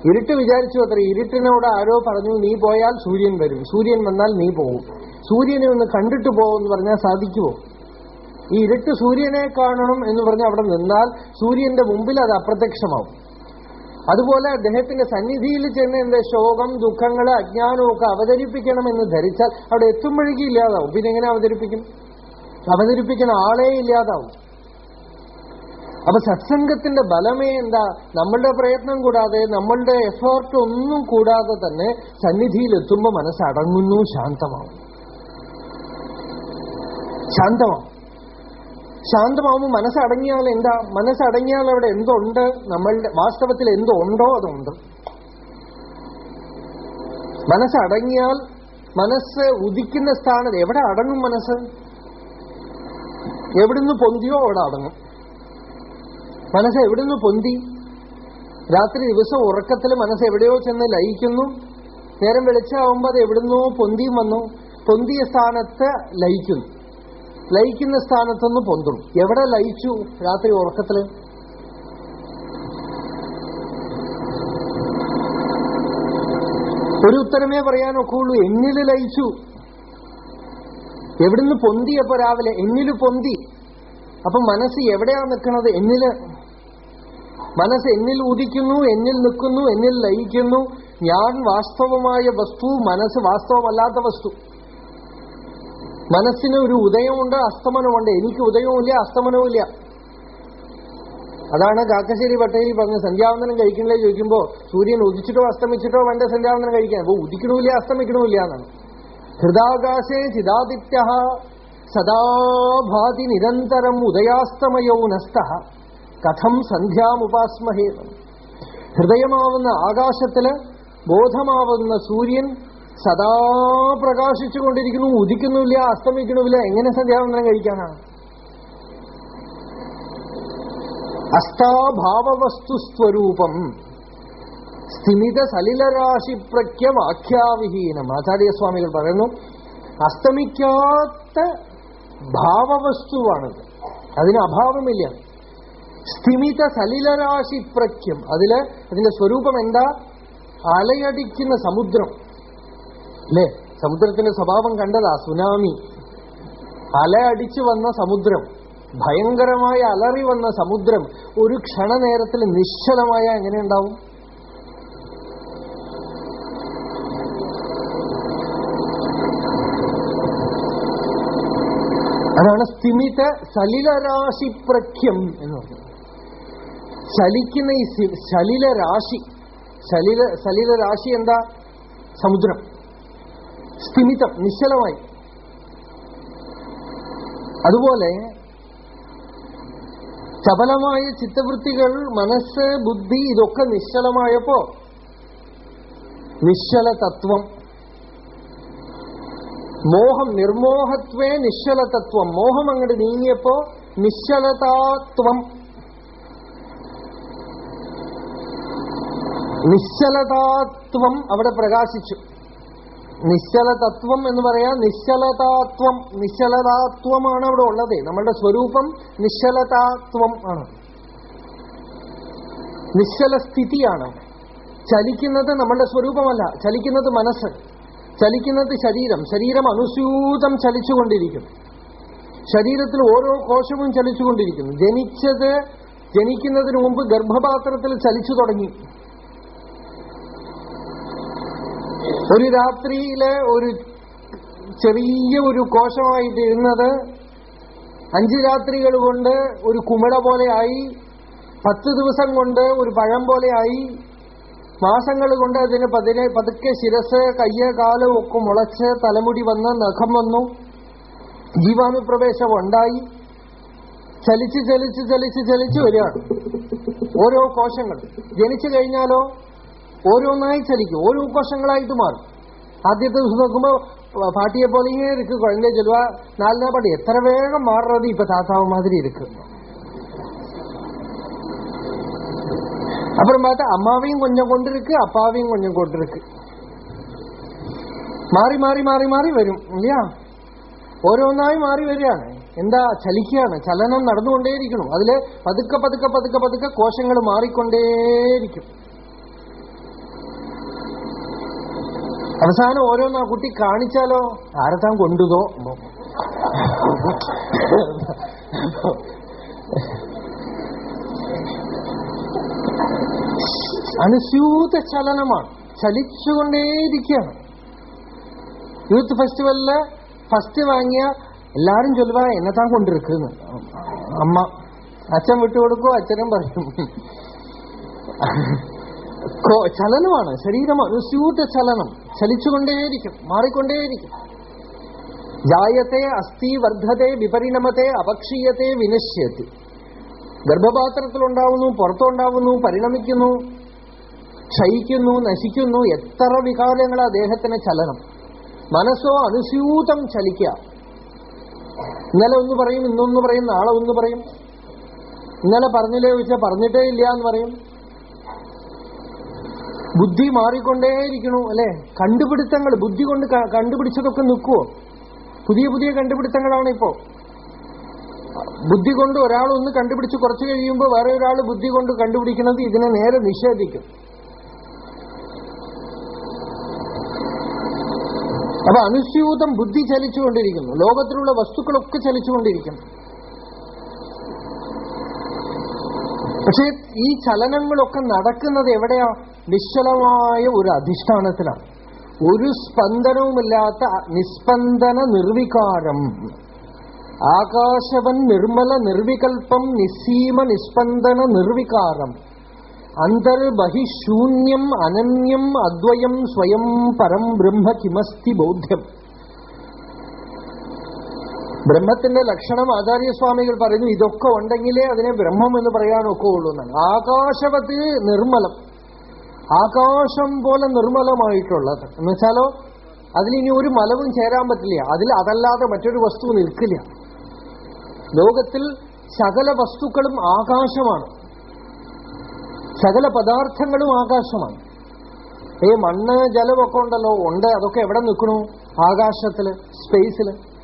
ഇരുട്ട് വിചാരിച്ചു അത്ര ഇരുട്ടിനോട് ആരോ പറഞ്ഞു നീ പോയാൽ സൂര്യൻ വരും സൂര്യൻ വന്നാൽ നീ പോകും സൂര്യനെ ഒന്ന് കണ്ടിട്ട് പോകുമെന്ന് പറഞ്ഞാൽ സാധിക്കുമോ? ഈ ഇരുട്ട് സൂര്യനെ കാണണം എന്ന് പറഞ്ഞ് അവിടെ നിന്നാൽ സൂര്യന്റെ മുമ്പിൽ അത് അപ്രത്യക്ഷമാവും. അതുപോലെ അദ്ദേഹത്തിന്റെ സന്നിധിയിൽ ചെന്ന് എന്റെ ശോകം ദുഃഖങ്ങൾ അജ്ഞാനവും ഒക്കെ അവതരിപ്പിക്കണമെന്ന് ധരിച്ചാൽ അവിടെ എത്തുമ്പോഴേക്കും ഇല്ലാതാവും. പിന്നെ എങ്ങനെ അവതരിപ്പിക്കും? അവതരിപ്പിക്കുന്ന ആളേ ഇല്ലാതാവും. അപ്പൊ സത്സംഗത്തിന്റെ ബലമേ എന്താ? നമ്മളുടെ പ്രയത്നം കൂടാതെ നമ്മളുടെ എഫേർട്ട് ഒന്നും കൂടാതെ തന്നെ സന്നിധിയിൽ എത്തുമ്പോൾ മനസ്സടങ്ങുന്നു ശാന്തമാവും. ശാന്തമാവും. ശാന്തമാവുമ്പോൾ മനസ്സടങ്ങിയാൽ എന്താ? മനസ്സടങ്ങിയാൽ അവിടെ എന്തുണ്ട്? നമ്മളുടെ വാസ്തവത്തിൽ എന്തുണ്ടോ അതുണ്ട്. മനസ്സടങ്ങിയാൽ മനസ്സ് ഉദിക്കുന്ന സ്ഥാനത്ത് എവിടെ അടങ്ങും മനസ്സ്? എവിടുന്ന് പൊന്തിയോ അവിടെ അടങ്ങും. മനസ്സ് എവിടുന്ന് പൊന്തി? രാത്രി ദിവസം ഉറക്കത്തിൽ മനസ്സ് എവിടെയോ ചെന്ന് ലയിക്കുന്നു. നേരം വെളിച്ചാവുമ്പോൾ അത് എവിടുന്നോ പൊന്തിയും വന്നു. പൊന്തിയ സ്ഥാനത്ത് ലയിക്കുന്നു. ലയിക്കുന്ന സ്ഥാനത്തൊന്ന് പൊന്തും. എവിടെ ലയിച്ചു രാത്രി ഉറക്കത്തിൽ? ഒരു ഉത്തരമേ പറയാനൊക്കുള്ളൂ. എന്നിൽ ലയിച്ചു. എവിടുന്ന് പൊന്തി? അപ്പൊ രാവിലെ എന്നിൽ പൊന്തി. അപ്പൊ മനസ്സ് എവിടെയാ നിൽക്കുന്നത് എന്നിൽ. മനസ്സ് എന്നിൽ ഉദിക്കുന്നു എന്നിൽ നിൽക്കുന്നു എന്നിൽ ലയിക്കുന്നു. ഞാൻ വാസ്തവമായ വസ്തു മനസ്സ് വാസ്തവമല്ലാത്ത വസ്തു. മനസ്സിന് ഒരു ഉദയമുണ്ട് അസ്തമനമുണ്ട്. എനിക്ക് ഉദയവുമില്ല അസ്തമനവുമില്ല. അതാണ് കാക്കശ്ശേരി പട്ടേലി പറഞ്ഞ് സന്ധ്യാവന്തനം കഴിക്കണില്ലേ ചോദിക്കുമ്പോ സൂര്യൻ ഉദിച്ചിട്ടോ അസ്തമിച്ചിട്ടോ വേണ്ട സന്ധ്യാവന്തനം കഴിക്കാൻ. അപ്പൊ ഉദിക്കണമില്ല അസ്തമിക്കണമില്ല എന്നാണ്. ഹൃദാകാശേ ചിദാദിത്യ സദാഭാതി നിരന്തരം ഉദയാസ്തമയോ നസ്ത. കഥം സന്ധ്യാമുപാസ്മഹേ. ഹൃദയമാവുന്ന ആകാശത്തിൽ ബോധമാവുന്ന സൂര്യൻ സദാ പ്രകാശിച്ചു കൊണ്ടിരിക്കുന്നു ഉദിക്കുന്നുമില്ല അസ്തമിക്കണമില്ല എങ്ങനെ സന്ധ്യാവന്തനം കഴിക്കാനാണ് അസ്ഥാഭാവവസ്തുസ്വരൂപം സ്ഥിമിത സലിലരാശി പ്രഖ്യവാഖ്യാവിഹീനം ആചാര്യസ്വാമികൾ പറയുന്നു അസ്തമിക്കാത്ത ഭാവവസ്തുവാണിത്. അതിന് അഭാവമില്ല. സ്ഥിമിത സലിലരാശി പ്രഖ്യം അതിൽ അതിന്റെ സ്വരൂപം എന്താ? അലയടിക്കുന്ന സമുദ്രം. അല്ലേ സമുദ്രത്തിന്റെ സ്വഭാവം കണ്ടതാ സുനാമി. അല അടിച്ചു വന്ന സമുദ്രം ഭയങ്കരമായ അലറി വന്ന സമുദ്രം ഒരു ക്ഷണനേരത്തിൽ നിശ്ചലമായ എങ്ങനെ ഉണ്ടാവും? അതാണ് സ്ഥിമിത സലിലരാശി പ്രഖ്യം എന്ന് പറഞ്ഞത്. ചലിക്കുന്ന ഈ സലിലരാശി സലില സലിലരാശി എന്താ? സമുദ്രം. സ്ഥിമിതം നിശ്ചലമായി അതുപോലെ ചപലമായ ചിത്തവൃത്തികൾ മനസ്സ് ബുദ്ധി ഇതൊക്കെ നിശ്ചലമായപ്പോ നിശ്ചല തത്വം മോഹം നിർമോഹത്വേ നിശ്ചല തത്വം മോഹം അങ്ങോട്ട് നീങ്ങിയപ്പോ നിശ്ചലതാത്വം. നിശ്ചലതാത്വം അവിടെ പ്രകാശിച്ചു. നിശ്ചലതത്വം എന്ന് പറയാ നിശ്ചലതാത്വം. നിശ്ചലതാത്വമാണ് അവിടെ ഉള്ളത്. നമ്മളുടെ സ്വരൂപം നിശ്ചലതാത്വം ആണ്. നിശ്ചല സ്ഥിതിയാണ്. ചലിക്കുന്നത് നമ്മളുടെ സ്വരൂപമല്ല. ചലിക്കുന്നത് മനസ്സ്. ചലിക്കുന്നത് ശരീരം. ശരീരം അനുസ്യൂതം ചലിച്ചുകൊണ്ടിരിക്കും. ശരീരത്തിൽ ഓരോ കോശവും ചലിച്ചുകൊണ്ടിരിക്കുന്നു. ജനിച്ചത് ജനിക്കുന്നതിന് മുമ്പ് ഗർഭപാത്രത്തിൽ ചലിച്ചു തുടങ്ങി. ഒരു രാത്രിയിലെ ഒരു ചെറിയ ഒരു കോശമായിട്ട് ഇരുന്നത് അഞ്ച് രാത്രികൾ കൊണ്ട് ഒരു കുമിള പോലെയായി പത്ത് ദിവസം കൊണ്ട് ഒരു പഴം പോലെയായി മാസങ്ങൾ കൊണ്ട് അതിന് പതിനെ പതുക്കെ ശിരസ് കയ്യ് കാൽ ഒക്കെ മുളച്ച് തലമുടി വന്ന് നഖം വന്നു. ജീവാനുപ്രവേശം ഉണ്ടായി. ചലിച്ച് ചലിച്ച് ചലിച്ച് ചലിച്ച് വരികയാണ് ഓരോ കോശങ്ങൾ ജനിച്ചു കഴിഞ്ഞാലോ ഓരോന്നായി ചലിക്കും. ഓരോ ഉപകോഷങ്ങളായിട്ട് മാറും. ആദ്യത്തെ ദിവസം നോക്കുമ്പോ പാട്ടിയെ പോലെ ഇങ്ങനെ ഇരിക്കു. കുഴഞ്ഞ ചെല്ലുക. നാലിനാ പാട്ടി. എത്ര വേഗം മാറുന്നത് ഇപ്പൊ താത്താവ് മാതിരി ഇരിക്കും. അപ്പുറം പാട്ട് അമ്മാവിയും കൊഞ്ഞം കൊണ്ടിരിക്കു അപ്പാവിയും കൊഞ്ഞം കൊണ്ടിരിക്കു. മാറി മാറി മാറി മാറി വരും. ഇല്ലയാ ഓരോന്നായി മാറി വരികയാണ്. എന്താ? ചലിക്കുകയാണ്. ചലനം നടന്നുകൊണ്ടേയിരിക്കണം. അതിലെ പതുക്കെ പതുക്കെ പതുക്കെ പതുക്കെ കോശങ്ങൾ മാറിക്കൊണ്ടേയിരിക്കും. അവസാനം ഓരോന്ന് കുട്ടി കാണിച്ചാലോ? ആരത്താൻ കൊണ്ടുതോ? അനുസ്യൂത ചലനമാണ്. ചലിച്ചുകൊണ്ടേയിരിക്കുകയാണ്. യൂത്ത് ഫെസ്റ്റിവലിൽ ഫസ്റ്റ് വാങ്ങിയ എല്ലാരും ചൊല്ലുക എന്നെത്താൻ കൊണ്ടിരിക്കുന്നു അമ്മ അച്ഛൻ വിട്ടുകൊടുക്കോ അച്ഛനും പറയും. ചലനമാണ്. ശരീരം അനുസ്യൂത ചലനം. ചലിച്ചുകൊണ്ടേയിരിക്കും മാറിക്കൊണ്ടേയിരിക്കും. ജായത്തെ അസ്ഥി വർദ്ധത്തെ വിപരിണമത്തെ അപക്ഷീയത്തെ വിനശ്യത്തി. ഗർഭപാത്രത്തിലുണ്ടാവുന്നു പുറത്തുണ്ടാവുന്നു പരിണമിക്കുന്നു ക്ഷയിക്കുന്നു നശിക്കുന്നു എത്ര വികാരങ്ങളാ ദേഹത്തിന് ചലനം. മനസ്സോ അനുസ്യൂതം ചലിക്ക ഇന്നലെ ഒന്ന് പറയും ഇന്നൊന്ന് പറയും നാളെ ഒന്ന് പറയും. ഇന്നലെ പറഞ്ഞില്ലേ ചോദിച്ചാൽ പറഞ്ഞിട്ടേ ഇല്ല എന്ന് പറയും. ബുദ്ധി മാറിക്കൊണ്ടേയിരിക്കണു അല്ലെ? കണ്ടുപിടുത്തങ്ങൾ ബുദ്ധി കൊണ്ട് കണ്ടുപിടിച്ചതൊക്കെ നിൽക്കുവോ? പുതിയ പുതിയ കണ്ടുപിടുത്തങ്ങളാണ് ഇപ്പോ. ബുദ്ധി കൊണ്ട് ഒരാൾ ഒന്ന് കണ്ടുപിടിച്ച് കുറച്ച് കഴിയുമ്പോൾ വേറെ ഒരാൾ ബുദ്ധി കൊണ്ട് കണ്ടുപിടിക്കുന്നത് ഇതിനെ നേരെ നിഷേധിക്കും. അപ്പൊ അനുസ്യൂതം ബുദ്ധി ചലിച്ചുകൊണ്ടിരിക്കുന്നു. ലോകത്തിലുള്ള വസ്തുക്കളൊക്കെ ചലിച്ചുകൊണ്ടിരിക്കുന്നു. പക്ഷേ ഈ ചലനങ്ങളൊക്കെ നടക്കുന്നത് എവിടെയാ? നിശ്ചലമായ ഒരു അധിഷ്ഠാനത്തിലാണ്. ഒരു സ്പന്ദനവുമില്ലാത്ത നിസ്പന്ദന നിർവികാരം. ആകാശവൻ നിർമ്മല നിർവികൽപ്പം നിസ്സീമ നിസ്പന്ദന നിർവികാരം. അന്തർബഹിശൂന്യം അനന്യം അദ്വയം സ്വയം പരം ബ്രഹ്മ കിമസ്തി ബോധ്യം. ബ്രഹ്മത്തിന്റെ ലക്ഷണം ആചാര്യസ്വാമികൾ പറയുന്നു ഇതൊക്കെ ഉണ്ടെങ്കിലേ അതിനെ ബ്രഹ്മം എന്ന് പറയാനൊക്കെ ഉള്ളൂ എന്നാണ്. ആകാശവത് നിർമ്മലം. ആകാശം പോലെ നിർമ്മലമായിട്ടുള്ളത്. എന്നുവെച്ചാലോ അതിലിനി ഒരു മലവും ചേരാൻ പറ്റില്ല. അതിൽ അതല്ലാതെ മറ്റൊരു വസ്തു നിൽക്കില്ല. ലോകത്തിൽ സകല വസ്തുക്കളും ആകാശമാണ്. സകല പദാർത്ഥങ്ങളും ആകാശമാണ്. ഈ മണ്ണ് ജലമൊക്കെ ഉണ്ടല്ലോ ഉണ്ട്. അതൊക്കെ എവിടെ നിൽക്കണു ആകാശത്തിൽ സ്പേസിൽ.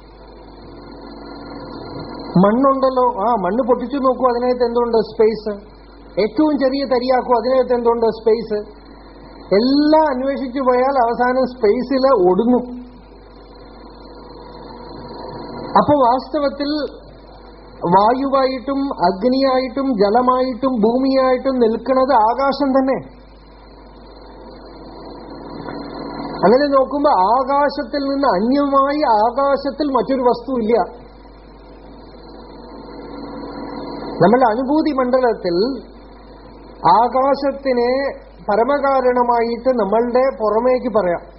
മണ്ണുണ്ടല്ലോ. ആ മണ്ണ് പൊട്ടിച്ചു നോക്കൂ അതിനകത്ത് എന്തുണ്ട് സ്പേസ് ഏറ്റവും ചെറിയ തരിയാക്കൂ അതിനകത്ത് എന്തുണ്ട് സ്പേസ് എല്ലാം അന്വേഷിച്ചു പോയാൽ അവസാനം സ്പേസിൽ ഒടുങ്ങും. അപ്പൊ വാസ്തവത്തിൽ വായുവായിട്ടും അഗ്നിയായിട്ടും ജലമായിട്ടും ഭൂമിയായിട്ടും നിൽക്കുന്നത് ആകാശം തന്നെ. അങ്ങനെ നോക്കുമ്പോ ആകാശത്തിൽ നിന്ന് അന്യമായി ആകാശത്തിൽ മറ്റൊരു വസ്തു ഇല്ല നമ്മളുടെ അനുഭൂതി മണ്ഡലത്തിൽ ആകാശത്തിനെ പരമകാരണമായിട്ട് നമ്മളുടെ പുറമേക്ക് പറയാം.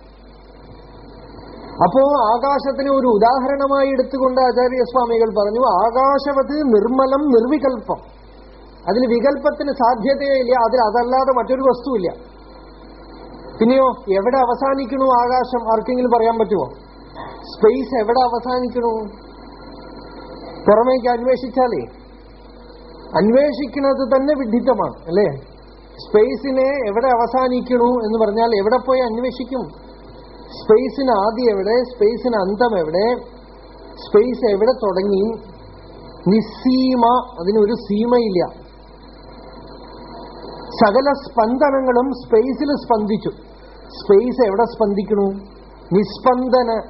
അപ്പോ ആകാശത്തിന് ഒരു ഉദാഹരണമായി എടുത്തുകൊണ്ട് ആചാര്യസ്വാമികൾ പറഞ്ഞു ആകാശവത് നിർമ്മലം നിർവികൽപ്പം. അതിൽ വികല്പത്തിന് സാധ്യതയില്ല അതിൽ അതല്ലാതെ മറ്റൊരു വസ്തുവില്ല. പിന്നെയോ എവിടെ അവസാനിക്കണു ആകാശം? ആർക്കെങ്കിലും പറയാൻ പറ്റുമോ? സ്പേസ് എവിടെ അവസാനിക്കണു പുറമേക്ക് അന്വേഷിച്ചാലേ അന്വേഷിക്കുന്നത് തന്നെ വിഡിത്തമാണ് അല്ലേ? സ്പേസിനെ എവിടെ അവസാനിക്കണു എന്ന് പറഞ്ഞാൽ എവിടെ പോയി അന്വേഷിക്കും? സ്പേസിന് ആദ്യം എവിടെ? സ്പേസിന് അന്തം എവിടെ? സ്പേസ് എവിടെ തുടങ്ങി? നിസ്സീമ അതിനൊരു സീമയില്ല. സകല സ്പന്ദനങ്ങളും സ്പേസിൽ സ്പന്ദിച്ചു. സ്പേസ് എവിടെ സ്പന്ദിക്കണു? നിസ്പന്ദന.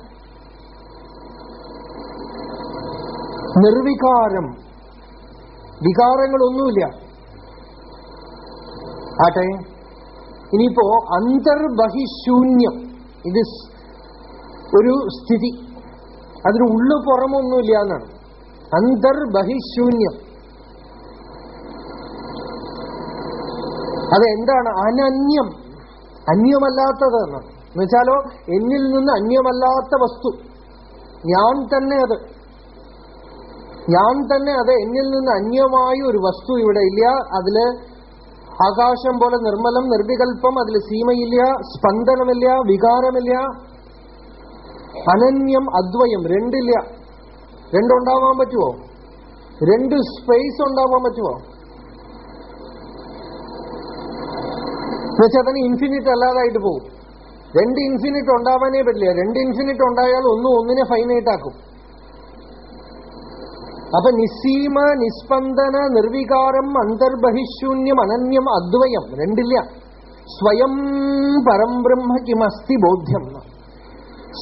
നിർവികാരം. വികാരങ്ങളൊന്നുമില്ല. ആട്ടെ ഇനിയിപ്പോ അന്തർബഹിശൂന്യം. ഇത് ഒരു സ്ഥിതി. അതിന് ഉള്ളു പുറമൊന്നുമില്ല എന്നാണ്. അന്തർബഹിശൂന്യം. അതെന്താണ്? അനന്യം. അന്യമല്ലാത്തത് എന്നാണ്. എന്നുവെച്ചാലോ എന്നിൽ നിന്ന് അന്യമല്ലാത്ത വസ്തു. ഞാൻ തന്നെ അത്. ഞാൻ തന്നെ അത് എന്നിൽ നിന്ന് അന്യമായ ഒരു വസ്തു ഇവിടെ ഇല്ല. അതിൽ ആകാശം പോലെ നിർമ്മലം നിർവികൽപ്പം അതിൽ സീമയില്ല സ്പന്ദനമില്ല വികാരമില്ല. അനന്യം അദ്വയം രണ്ടില്ല. രണ്ടുണ്ടാവാൻ പറ്റുമോ രണ്ട് സ്പേസ് ഉണ്ടാവാൻ പറ്റുമോ എന്നുവെച്ചാൽ അതിന് ഇൻഫിനിറ്റ് അല്ലാതായിട്ട് പോകും രണ്ട് ഇൻഫിനിറ്റ് ഉണ്ടാവാനേ പറ്റില്ല. രണ്ട് ഇൻഫിനിറ്റ് ഉണ്ടായാൽ ഒന്നും ഒന്നിനെ ഫൈനൈറ്റ് ആക്കും. അപ്പൊ നിസ്സീമ നിസ്പന്ദന നിർവികാരം അന്തർബഹിശൂന്യം അനന്യം അദ്വയം രണ്ടില്ല. സ്വയം പരംബ്രഹ്മ കിമസ്തി ബോധ്യം.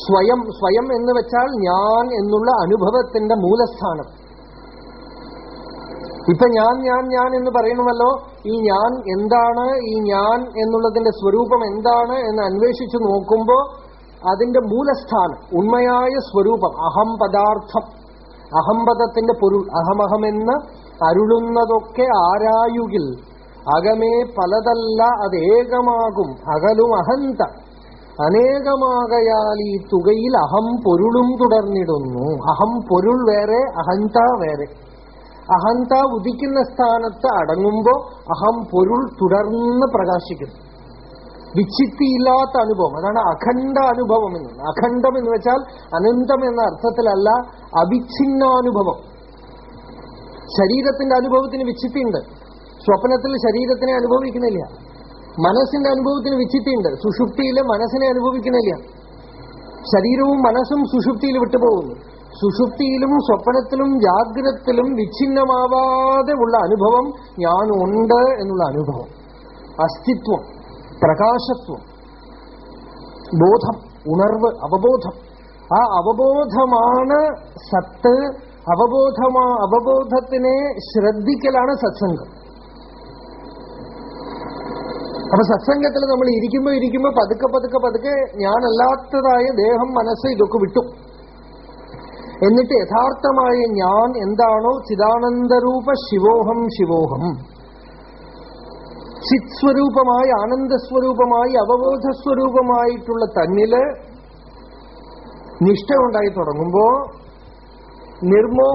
സ്വയം സ്വയം എന്ന് വെച്ചാൽ ഞാൻ എന്നുള്ള അനുഭവത്തിന്റെ മൂലസ്ഥാനം. ഇപ്പൊ ഞാൻ ഞാൻ ഞാൻ എന്ന് പറയണമല്ലോ ഈ ഞാൻ എന്താണ് ഈ ഞാൻ എന്നുള്ളതിന്റെ സ്വരൂപം എന്താണ് എന്ന് അന്വേഷിച്ചു നോക്കുമ്പോ അതിന്റെ മൂലസ്ഥാനം ഉണ്മയായ സ്വരൂപം അഹം പദാർത്ഥം. അഹംപദത്തിന്റെ പൊരുൾ അഹമഹമെന്ന് അരുളുന്നതൊക്കെ ആരായുകിൽ? അകമേ പലതല്ല അതേകമാകും അകലും അഹന്ത. അനേകമാകയാൽ ഈ തുകയിൽ അഹം പൊരുളും തുടർന്നിടുന്നു. അഹം പൊരുൾ വേറെ അഹന്ത വേറെ. അഹന്ത ഉദിക്കുന്ന സ്ഥാനത്ത് അടങ്ങുമ്പോ അഹം പൊരുൾ തുടർന്ന് പ്രകാശിക്കുന്നു. വിച്ഛിത്തിയില്ലാത്ത അനുഭവം. അതാണ് അഖണ്ഡ അനുഭവം എന്ന്. അഖണ്ഡം എന്ന് വെച്ചാൽ അനന്തം എന്ന അർത്ഥത്തിലല്ല അവിഛിന്നാനുഭവം ശരീരത്തിന്റെ അനുഭവത്തിന് വിച്ഛിത്തിയുണ്ട് സ്വപ്നത്തിൽ ശരീരത്തിനെ അനുഭവിക്കുന്നില്ല. മനസ്സിന്റെ അനുഭവത്തിന് വിച്ഛിത്തിയുണ്ട് സുഷുപ്തിയിൽ മനസ്സിനെ അനുഭവിക്കുന്നില്ല. ശരീരവും മനസ്സും സുഷുപ്തിയിൽ വിട്ടുപോകുന്നു. സുഷുപ്തിയിലും സ്വപ്നത്തിലും ജാഗ്രതത്തിലും വിച്ഛിന്നമാവാതെ ഉള്ള അനുഭവം ഞാൻ ഉണ്ട് എന്നുള്ള അനുഭവം. അസ്തിത്വം. പ്രകാശത്വം ബോധം ഉണർവ് അവബോധം. ആ അവബോധമാണ് സത്ത് അവബോധമാ അവബോധത്തിനെ ശ്രദ്ധിക്കലാണ് സത്സംഗം. അപ്പൊ സത്സംഗത്തിൽ നമ്മൾ ഇരിക്കുമ്പോ ഇരിക്കുമ്പോ പതുക്കെ പതുക്കെ പതുക്കെ ഞാനല്ലാത്തതായ ദേഹം മനസ്സ് ഇതൊക്കെ വിട്ടു. എന്നിട്ട് യഥാർത്ഥമായ ഞാൻ എന്താണോ ചിദാനന്ദരൂപ ശിവോഹം ശിവോഹം. ചിത്സ്വരൂപമായി ആനന്ദസ്വരൂപമായി അവബോധസ്വരൂപമായിട്ടുള്ള തന്നിൽ നിഷ്ഠ ഉണ്ടായി തുടങ്ങുമ്പോ നിർമോ